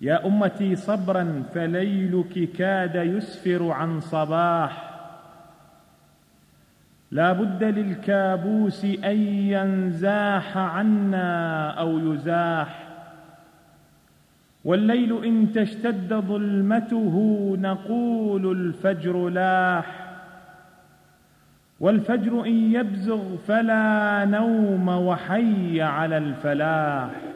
يا أمتي صبرا فليلك كاد يسفر عن صباح. لا بد للكابوس أن ينزاح عنا أو يزاح. والليل إن تشتد ظلمته نقول الفجر لاح. والفجر إن يبزغ فلا نوم وحي على الفلاح.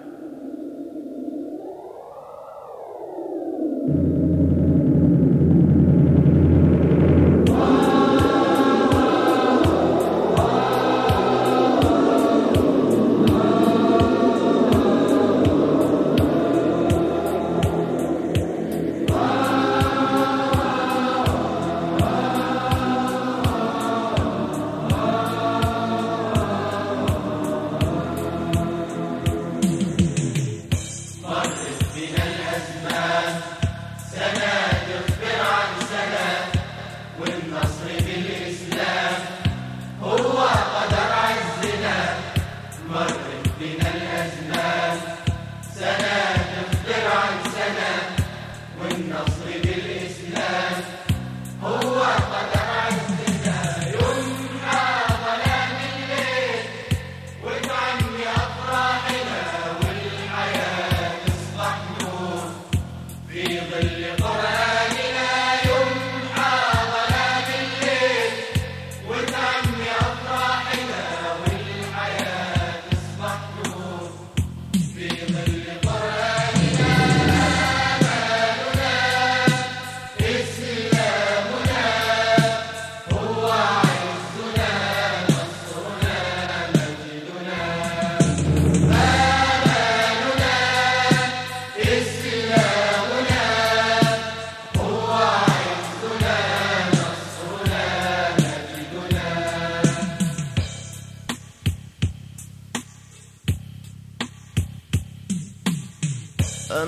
مرت بنا الأزمان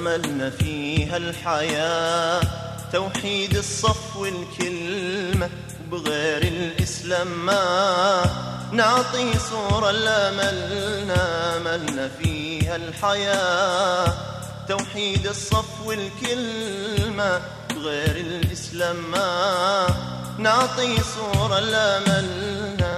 أملنا فيها الحياة. توحيد الصف والكلمة بغير الإسلام ما. نعطي صورة لأملنا أملنا فيها الحياة. توحيد الصف والكلمة بغير الإسلام ما. نعطي صورة لأملنا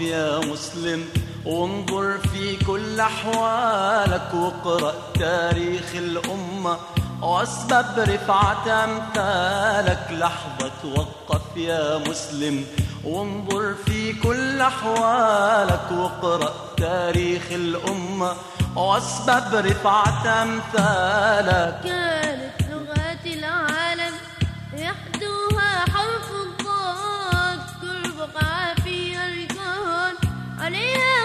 يا مسلم وانظر في كل أحوالك واقرأ تاريخ الأمة وأسباب رفعة أمثالك لحظة توقف يا مسلم. وانظر في كل أحوالك واقرأ تاريخ الأمة وأسباب رفعة أمثالك. كانت عليها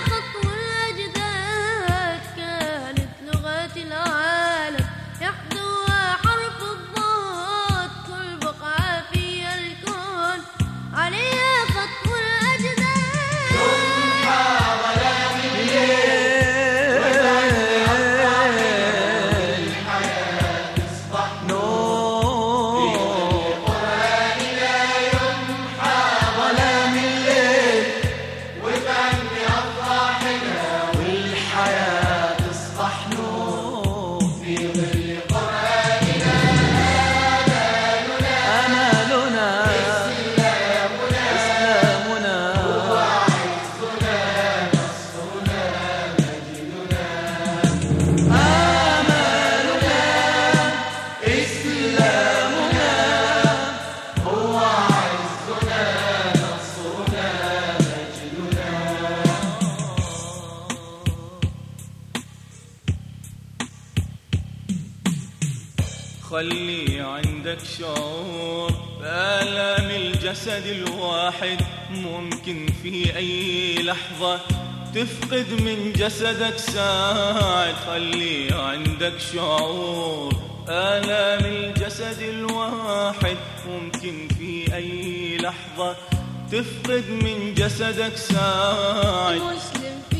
خلي عندك شعور. بآلام الجسد الواحد ممكن في أي لحظة تفقد من جسدك. ساعد خلي عندك شعور. آلام الجسد الواحد ممكن في أي لحظة تفقد من جسدك. ساعد. مسلم.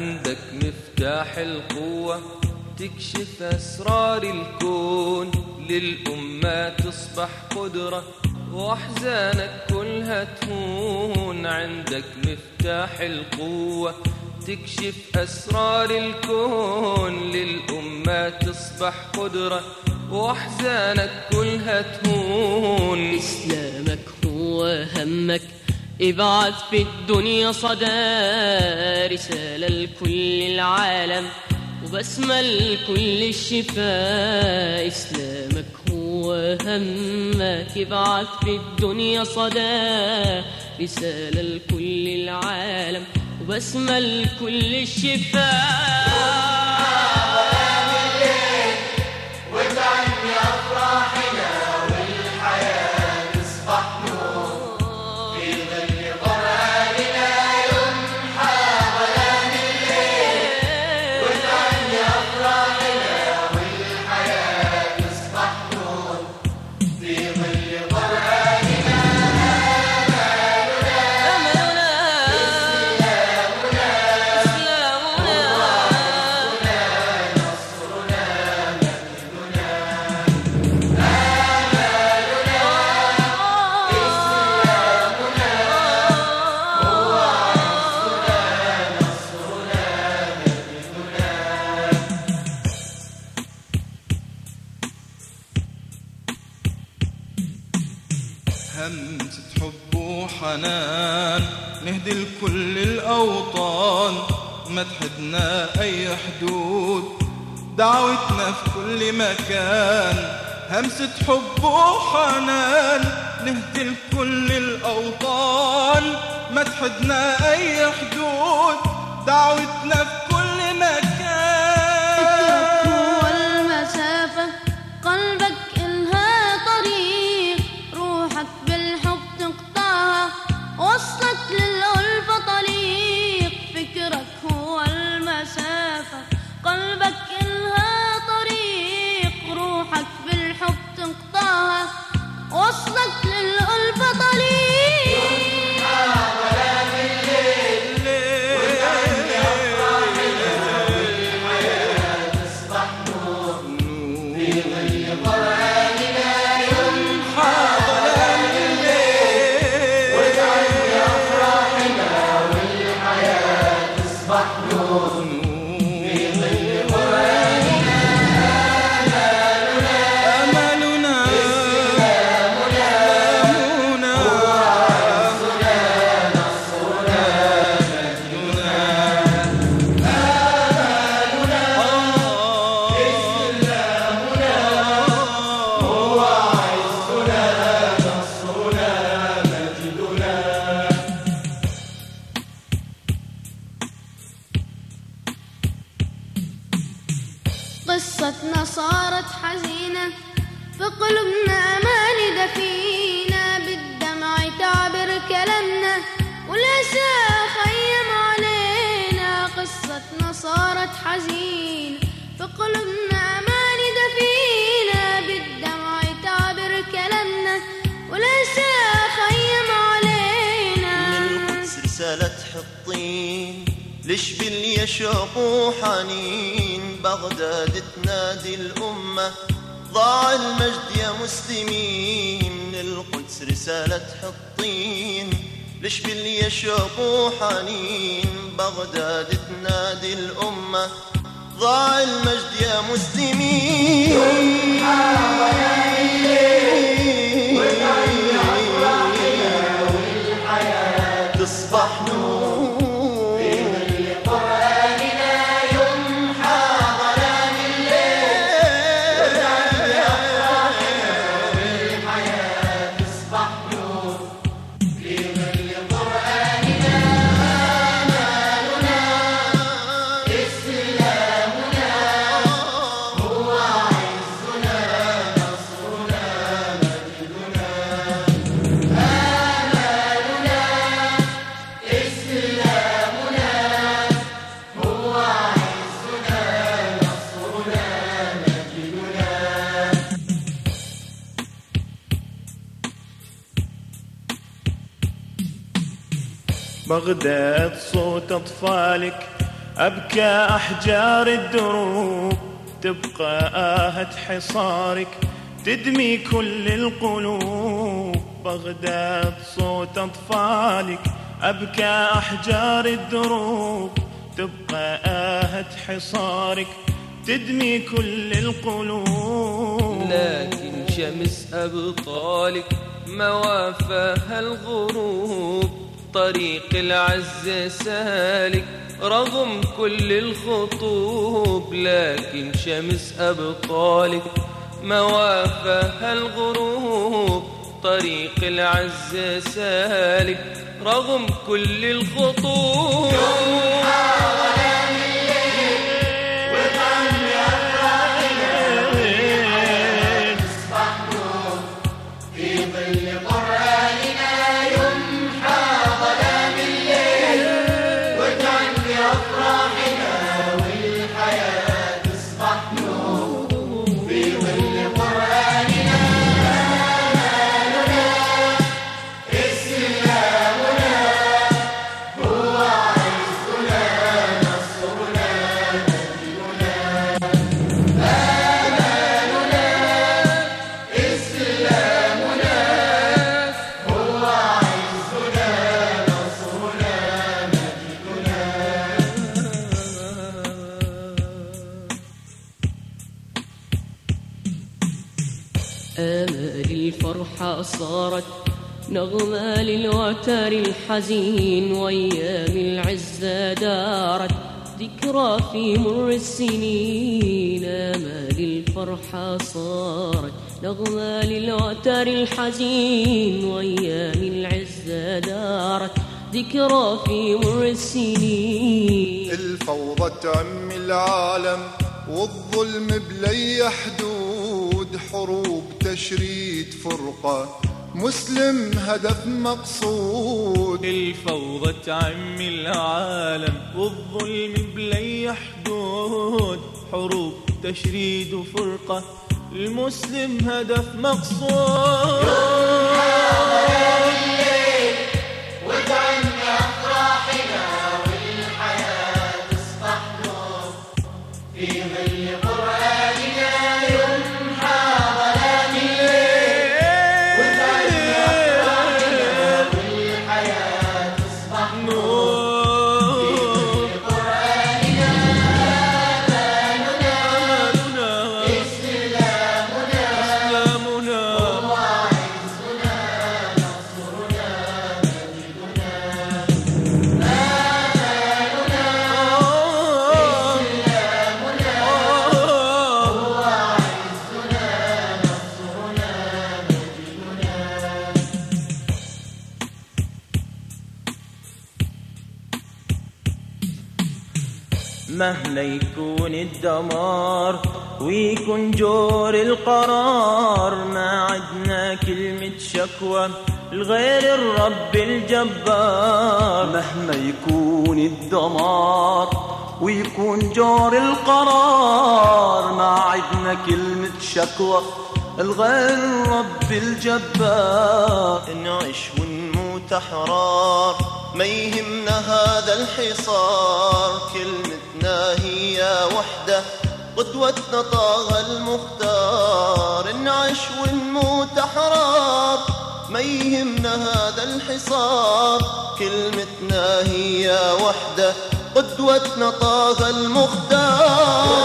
عندك مفتاح القوة تكشف أسرار الكون. للأمة تصبح قدرة وأحزانك كلها تهون. عندك مفتاح القوة تكشف أسرار الكون. للأمة تصبح قدرة وأحزانك كلها تهون. إسلامك هو همك ابعث في الدنيا صدى رسالة لكل العالم وبسمة لكل الشفاء إسلامك هو همك. ابعث في الدنيا صدى رسالة لكل العالم وبسمة لكل الشفاء. همسة حب وحنان نهدي لكل الأوطان ما تحدنا أي حدود. دعوتنا في كل مكان همسة حب وحنان نهدي لكل الأوطان ما تحدنا أي حدود. دعوتنا في أملنا قصتنا صارت حزينة في قلوبنا أماني دفينا بالدمع تعبر كلامنا والأسى خيم علينا. قصتنا صارت حزين في قلوبنا أماني دفينا بالدمع تعبر كلامنا والأسى حطين لشبل يشوق وحنين بغداد تنادي الأمة. ضاع المجد يا مسلمين. من القدس رسالة حطين. لشبل يشوق وحنين بغداد تنادي الأمة. ضاع المجد يا مسلمين. بغداد صوت أطفالك أبكى أحجار الدروب تبقى آهة حصارك تدمي كل القلوب. بغداد صوت أطفالك أبكى أحجار الدروب تبقى آهة حصارك تدمي كل القلوب. لكن شمس أبطالك ما وافاها الغروب. طريق العز سالك رغم كل الخطوب لكن شمس أبطالك. ما وافاها الغروب طريق العز سالك رغم كل الخطوب. نغمة للوتر الحزين وأيام العزة دارت ذكرى في مر السنين. آمال الفرحة صارت نغمة للوتر الحزين وأيام العزة دارت ذكرى في مر السنين. الفوضى تعم العالم والظلم بلي حدود حروب تشريد فرقة مسلم هدف مقصود. الفوضى تعمي العالم والظلم بلي حدود حروب تشريد وفرقة المسلم هدف مقصود. مهما يكون الدمار ويكون جور القرار. ما عدنا كلمة شكوى لغير الرب الجبار. مهما يكون الدمار ويكون جور القرار. ما عدنا كلمة شكوى الغير الرب الجبار. نعيش ونموت أحرار ما يهمنا هذا الحصار. كلمتنا هي وحدة قدوتنا طه المختار. نعيش ونموت أحرار ما يهمنا هذا الحصار. كلمتنا هي وحدة قدوتنا طه المختار.